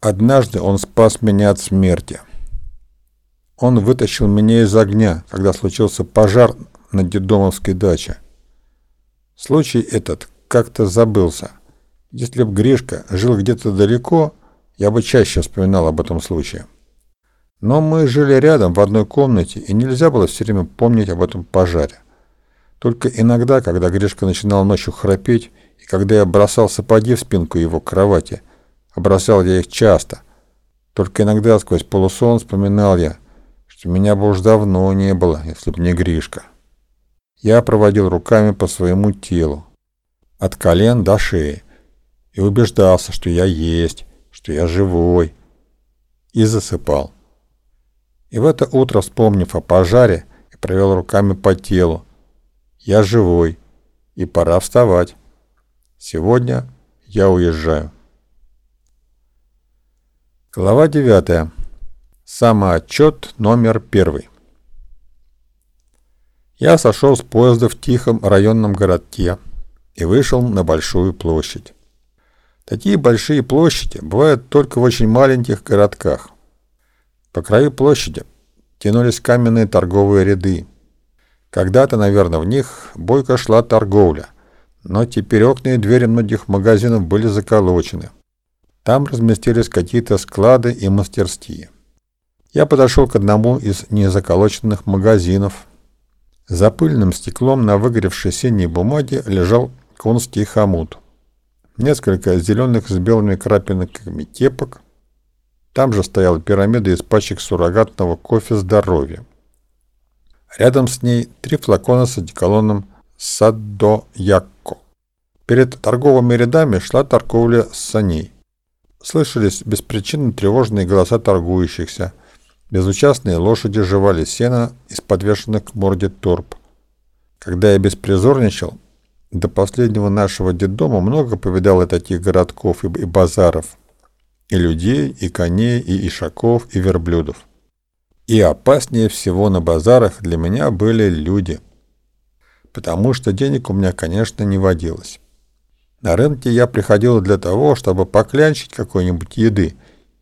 Однажды он спас меня от смерти. Он вытащил меня из огня, когда случился пожар на дедомовской даче. Случай этот как-то забылся. Если б Гришка жил где-то далеко, я бы чаще вспоминал об этом случае. Но мы жили рядом в одной комнате, и нельзя было все время помнить об этом пожаре. Только иногда, когда Гришка начинал ночью храпеть, и когда я бросал сапоги в спинку его кровати, а бросал я их часто, только иногда сквозь полусон вспоминал я, что меня бы уж давно не было, если бы не Гришка. Я проводил руками по своему телу, от колен до шеи, и убеждался, что я есть, что я живой, и засыпал. И в это утро, вспомнив о пожаре, и провел руками по телу. Я живой, и пора вставать. Сегодня я уезжаю. Глава 9. Самоотчет номер первый. Я сошел с поезда в тихом районном городке и вышел на большую площадь. Такие большие площади бывают только в очень маленьких городках. По краю площади тянулись каменные торговые ряды. Когда-то, наверное, в них бойко шла торговля, но теперь окна и двери многих магазинов были заколочены. Там разместились какие-то склады и мастерские. Я подошел к одному из незаколоченных магазинов. За пыльным стеклом на выгоревшей синей бумаге лежал конский хомут. Несколько зеленых с белыми крапинками кепок – там же стояла пирамида из пачек суррогатного кофе «Здоровье». Рядом с ней три флакона с одеколоном «Саддо Якко». Перед торговыми рядами шла торговля с саней. Слышались беспричинно тревожные голоса торгующихся. Безучастные лошади жевали сено из подвешенных к морде торп. Когда я беспризорничал, до последнего нашего детдома много повидал и таких городков и базаров, и людей, и коней, и ишаков, и верблюдов. И опаснее всего на базарах для меня были люди. Потому что денег у меня, конечно, не водилось. На рынке я приходил для того, чтобы поклянчить какой-нибудь еды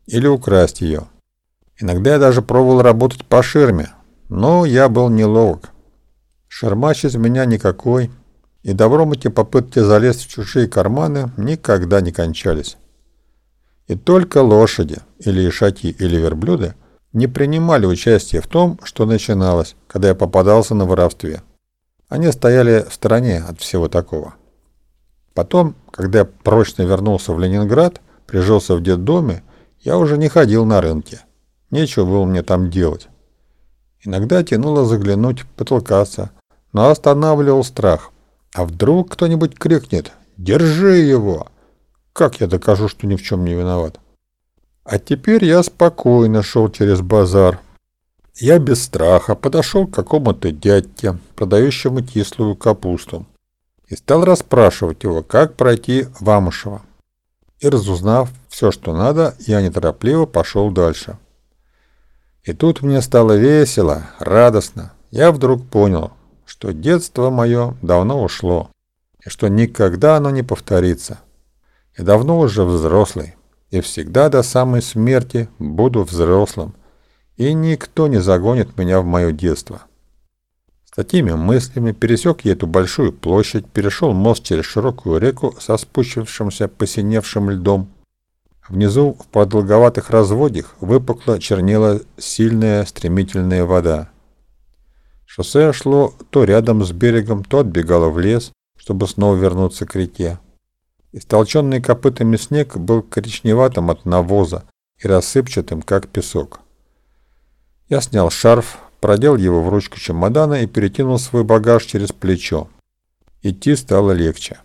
или украсть ее. Иногда я даже пробовал работать по ширме, но я был неловок. Шермач из меня никакой, и добром эти попытки залезть в чужие карманы никогда не кончались. И только лошади, или ишаки, или верблюды не принимали участия в том, что начиналось, когда я попадался на воровстве. Они стояли в стороне от всего такого. Потом, когда прочно вернулся в Ленинград, прижился в детдоме, я уже не ходил на рынке. Нечего было мне там делать. Иногда тянуло заглянуть, потолкаться, но останавливал страх. А вдруг кто-нибудь крикнет «Держи его!» Как я докажу, что ни в чем не виноват? А теперь я спокойно шел через базар. Я без страха подошел к какому-то дядьке, продающему кислую капусту, и стал расспрашивать его, как пройти в Амушево. И разузнав все, что надо, я неторопливо пошел дальше. И тут мне стало весело, радостно. Я вдруг понял, что детство мое давно ушло, и что никогда оно не повторится. Я давно уже взрослый, и всегда до самой смерти буду взрослым, и никто не загонит меня в мое детство. Такими мыслями пересек я эту большую площадь, перешел мост через широкую реку со спущившимся посиневшим льдом. Внизу в продолговатых разводях выпукла чернела сильная стремительная вода. Шоссе шло то рядом с берегом, то отбегало в лес, чтобы снова вернуться к реке. Истолченный копытами снег был коричневатым от навоза и рассыпчатым, как песок. Я снял шарф, продел его в ручку чемодана и перекинул свой багаж через плечо. Идти стало легче.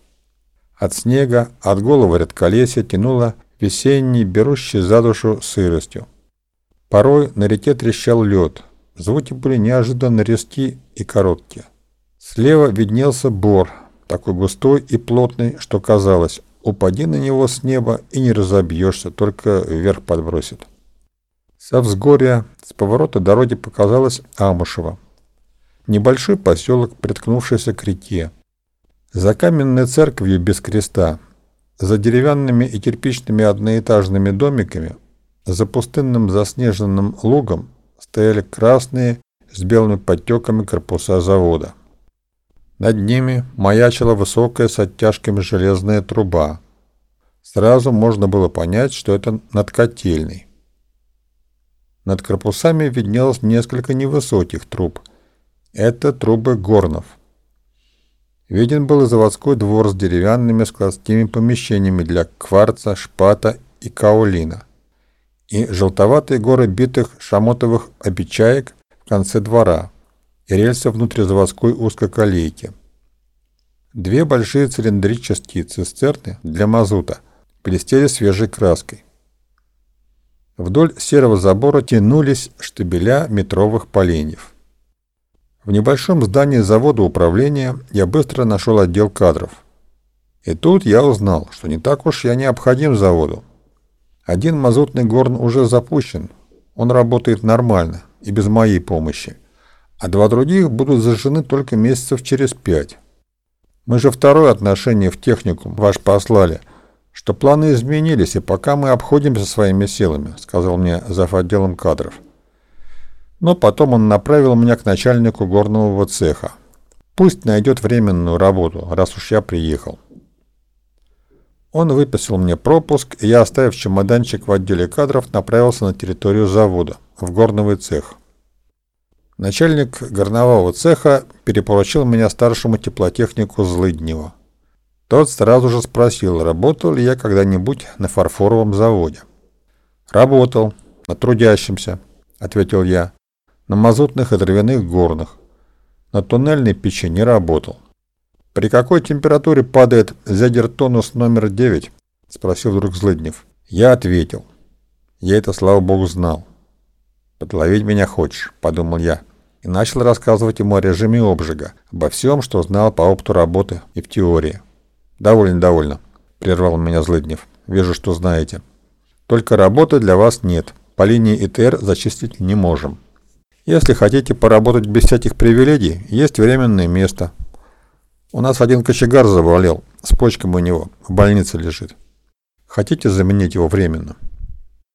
От снега, от голого редколесья тянуло весенней, берущей за душу сыростью. Порой на реке трещал лед. Звуки были неожиданно резки и короткие. Слева виднелся бор, такой густой и плотный, что казалось, упади на него с неба и не разобьешься, только вверх подбросит. Со взгорья, с поворота дороги показалось Амушево. Небольшой поселок, приткнувшийся к реке. За каменной церковью без креста, за деревянными и кирпичными одноэтажными домиками За пустынным заснеженным лугом стояли красные с белыми подтеками корпуса завода. Над ними маячила высокая с оттяжками железная труба. Сразу можно было понять, что это надкотельный. Над корпусами виднелось несколько невысоких труб. Это трубы горнов. Виден был и заводской двор с деревянными складскими помещениями для кварца, шпата и каолина. И желтоватые горы битых шамотовых обечаек в конце двора и рельсы внутризаводской узкоколейки. Две большие цилиндрические цистерны для мазута блестели свежей краской. Вдоль серого забора тянулись штабеля метровых поленьев. В небольшом здании завода управления я быстро нашел отдел кадров. И тут я узнал, что не так уж я необходим заводу. Один мазутный горн уже запущен, он работает нормально и без моей помощи, а два других будут зажжены только месяцев через пять. Мы же второе отношение в техникум ваш послали, что планы изменились, и пока мы обходимся своими силами, сказал мне зав. отделом кадров. Но потом он направил меня к начальнику горного цеха. Пусть найдет временную работу, раз уж я приехал. Он выписал мне пропуск, и я, оставив чемоданчик в отделе кадров, направился на территорию завода, в горновый цех. Начальник горнового цеха перепоручил меня старшему теплотехнику Злыдневу. Тот сразу же спросил, работал ли я когда-нибудь на фарфоровом заводе. «Работал, на трудящемся», — ответил я на мазутных и дровяных горнах. На туннельной печи не работал. «При какой температуре падает зядертонус номер 9?» — спросил вдруг Злыднев. Я ответил. Я это, слава богу, знал. «Подловить меня хочешь», — подумал я. И начал рассказывать ему о режиме обжига, обо всем, что знал по опыту работы и в теории. «Довольно, довольно», — прервал меня Злыднев. «Вижу, что знаете. Только работы для вас нет. По линии ИТР зачистить не можем. Если хотите поработать без всяких привилегий, есть временное место. У нас один кочегар заболел, с почками у него, в больнице лежит. Хотите заменить его временно?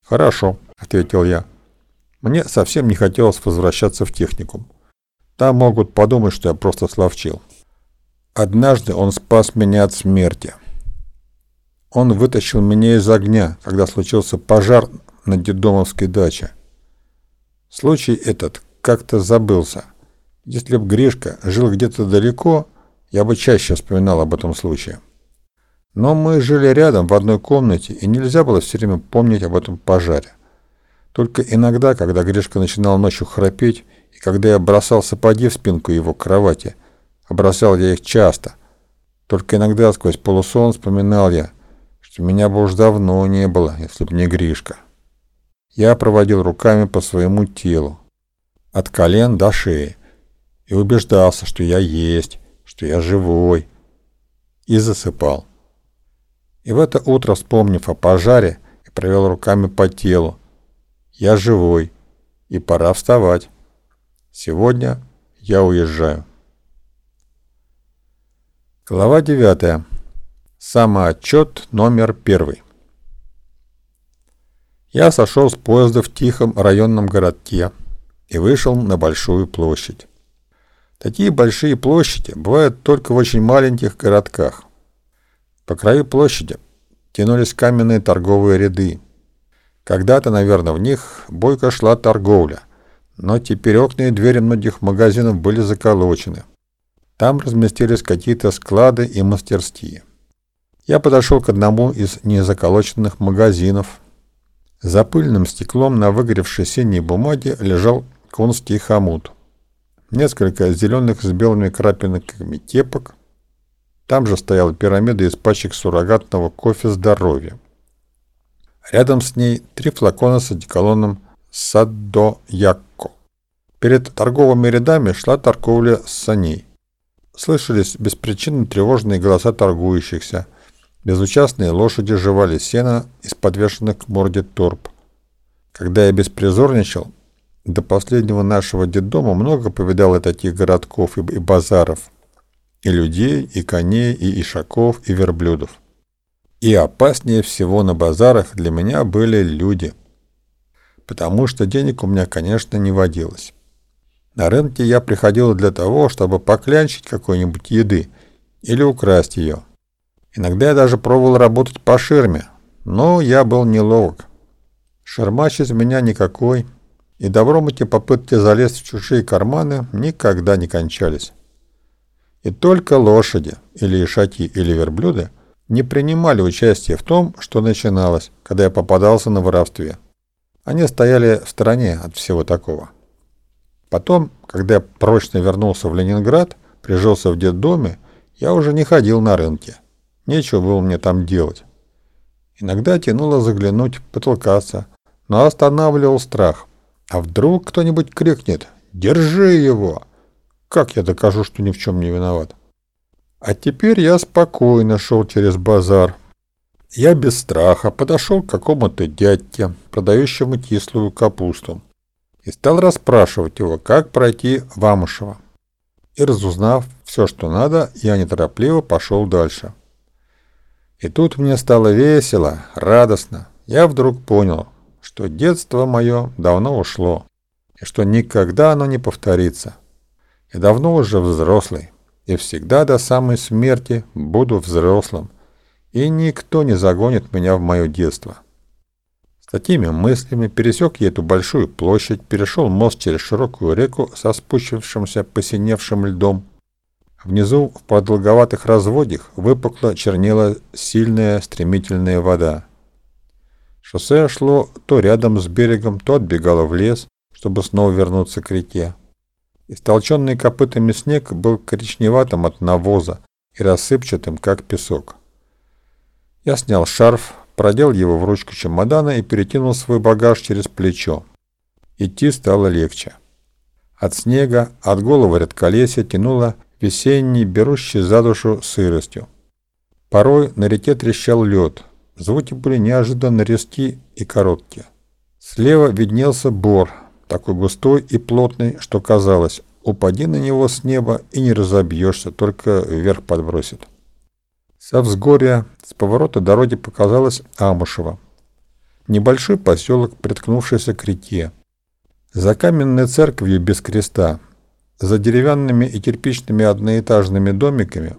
Хорошо, ответил я. Мне совсем не хотелось возвращаться в техникум. Там могут подумать, что я просто словчил. Однажды он спас меня от смерти. Он вытащил меня из огня, когда случился пожар на дедомовской даче. Случай этот как-то забылся. Если б Гришка жил где-то далеко, я бы чаще вспоминал об этом случае. Но мы жили рядом в одной комнате, и нельзя было все время помнить об этом пожаре. Только иногда, когда Гришка начинал ночью храпеть, и когда я бросал сапоги в спинку его кровати, а я их часто, только иногда сквозь полусон вспоминал я, что меня бы уж давно не было, если б не Гришка. Я проводил руками по своему телу, от колен до шеи, и убеждался, что я есть, что я живой, и засыпал. И в это утро, вспомнив о пожаре, и провел руками по телу, я живой, и пора вставать. Сегодня я уезжаю. Глава 9. Самоотчет номер первый. Я сошел с поезда в тихом районном городке и вышел на большую площадь. Такие большие площади бывают только в очень маленьких городках. По краю площади тянулись каменные торговые ряды. Когда-то, наверное, в них бойко шла торговля, но теперь окна и двери многих магазинов были заколочены. Там разместились какие-то склады и мастерские. Я подошел к одному из незаколоченных магазинов – за пыльным стеклом на выгоревшей синей бумаге лежал конский хомут. Несколько зеленых с белыми крапинками кепок. Там же стояла пирамида из пачек суррогатного кофе «Здоровье». Рядом с ней три флакона с одеколоном «Саддо Якко». Перед торговыми рядами шла торговля с саней. Слышались беспричинно тревожные голоса торгующихся – Безучастные лошади жевали сено из подвешенных к морде торп. Когда я беспризорничал, до последнего нашего детдома много повидал и таких городков и, и базаров. И людей, и коней, и ишаков, и верблюдов. И опаснее всего на базарах для меня были люди. потому что денег у меня, конечно, не водилось. На рынке я приходил для того, чтобы поклянчить какой-нибудь еды или украсть ее. Иногда я даже пробовал работать по ширме, но я был неловок. Шермач из меня никакой, и добром эти попытки залезть в чужие карманы никогда не кончались. И только лошади, или ишаки, или верблюды не принимали участия в том, что начиналось, когда я попадался на воровстве. Они стояли в стороне от всего такого. Потом, когда я прочно вернулся в Ленинград, прижился в детдоме, я уже не ходил на рынке. Нечего было мне там делать. Иногда тянуло заглянуть, потолкаться, но останавливал страх. А вдруг кто-нибудь крикнет «Держи его!» Как я докажу, что ни в чем не виноват? А теперь я спокойно шел через базар. Я без страха подошел к какому-то дядьке, продающему кислую капусту, и стал расспрашивать его, как пройти в Амушево. И разузнав все, что надо, я неторопливо пошел дальше. И тут мне стало весело, радостно. Я вдруг понял, что детство мое давно ушло, и что никогда оно не повторится. Я давно уже взрослый, и всегда до самой смерти буду взрослым, и никто не загонит меня в мое детство. Такими мыслями пересек я эту большую площадь, перешел мост через широкую реку со спущившимся посиневшим льдом. Внизу в продолговатых разводях выпукло чернела сильная стремительная вода. Шоссе шло то рядом с берегом, то отбегало в лес, чтобы снова вернуться к реке. Истолченный копытами снег был коричневатым от навоза и рассыпчатым, как песок. Я снял шарф, продел его в ручку чемодана и перекинул свой багаж через плечо. Идти стало легче. От снега, от голого редколесья тянуло весенней, берущей за душу сыростью. Порой на реке трещал лед, звуки были неожиданно резки и короткие. Слева виднелся бор, такой густой и плотный, что казалось, упади на него с неба и не разобьешься, только вверх подбросит. Со взгорья, с поворота дороги показалось Амушево. Небольшой поселок, приткнувшийся к реке. За каменной церковью без креста, за деревянными и кирпичными одноэтажными домиками,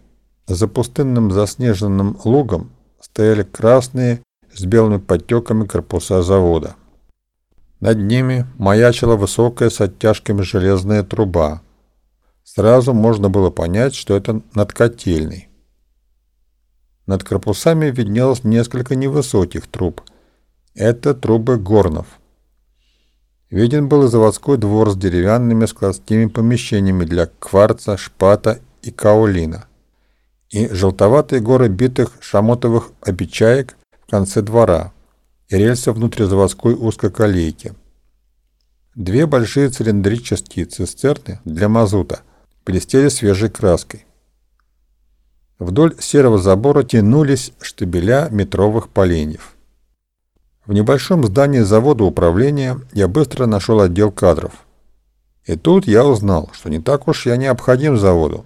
за пустынным заснеженным лугом стояли красные с белыми подтеками корпуса завода. Над ними маячила высокая с оттяжками железная труба. Сразу можно было понять, что это над котельной. Над корпусами виднелось несколько невысоких труб. Это трубы горнов. Виден был и заводской двор с деревянными складскими помещениями для кварца, шпата и каолина. И желтоватые горы битых шамотовых обечаек в конце двора – и рельса внутризаводской узкоколейки. Две большие цилиндрические цистерны для мазута блестели свежей краской. Вдоль серого забора тянулись штабеля метровых поленьев. В небольшом здании завода управления я быстро нашел отдел кадров. И тут я узнал, что не так уж я необходим заводу.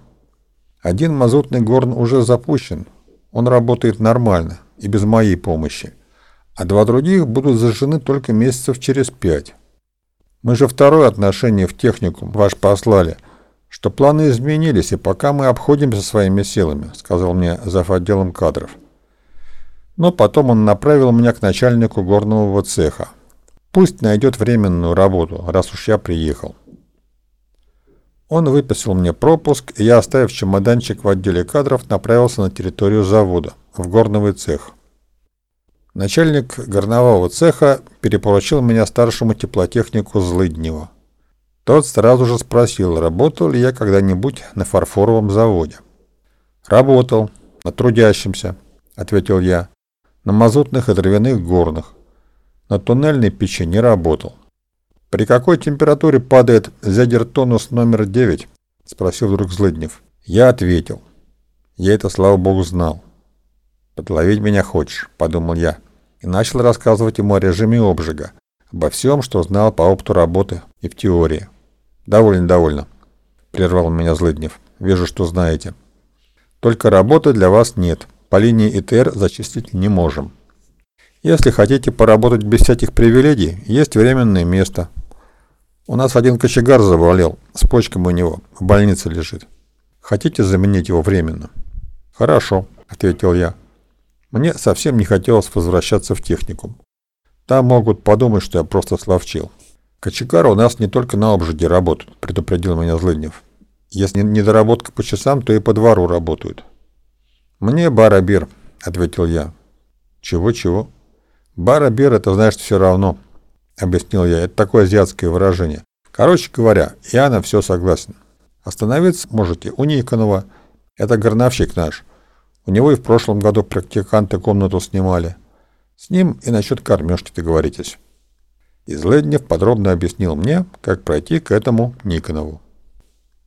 Один мазутный горн уже запущен, он работает нормально и без моей помощи а два других будут зажжены только месяцев через пять. Мы же второе отношение в техникум ваш послали, что планы изменились, и пока мы обходимся своими силами, сказал мне зав. отделом кадров. Но потом он направил меня к начальнику горного цеха. Пусть найдет временную работу, раз уж я приехал. Он выписал мне пропуск, и я, оставив чемоданчик в отделе кадров, направился на территорию завода, в горновый цех. Начальник горнового цеха перепоручил меня старшему теплотехнику Злыдневу. Тот сразу же спросил, работал ли я когда-нибудь на фарфоровом заводе. «Работал, на трудящемся», — ответил я, — «на мазутных и дровяных горных. На туннельной печи не работал». «При какой температуре падает зядертонус номер 9?» — спросил вдруг Злыднев. Я ответил. Я это, слава богу, знал. «Подловить меня хочешь», — подумал я и начал рассказывать ему о режиме обжига, обо всем, что знал по опыту работы и в теории. «Довольно, довольно», — прервал меня Злыднев. «Вижу, что знаете. Только работы для вас нет. По линии ИТР зачислить не можем». Если хотите поработать без всяких привилегий, есть временное место. У нас один кочегар заболел, с почками у него, в больнице лежит. Хотите заменить его временно? Хорошо, ответил я. Мне совсем не хотелось возвращаться в техникум. Там могут подумать, что я просто словчил. Кочегары у нас не только на обжиге работают, предупредил меня Злыднев. Если недоработка по часам, то и по двору работают. Мне барабир, ответил я. Чего-чего? Барабир это, знаешь, все равно, объяснил я. Это такое азиатское выражение. Короче говоря, я на все согласен. Остановиться можете у Никонова. Это горновщик наш. У него и в прошлом году практиканты комнату снимали. С ним и насчет кормежки договоритесь. И Зледнев подробно объяснил мне, как пройти к этому Никонову.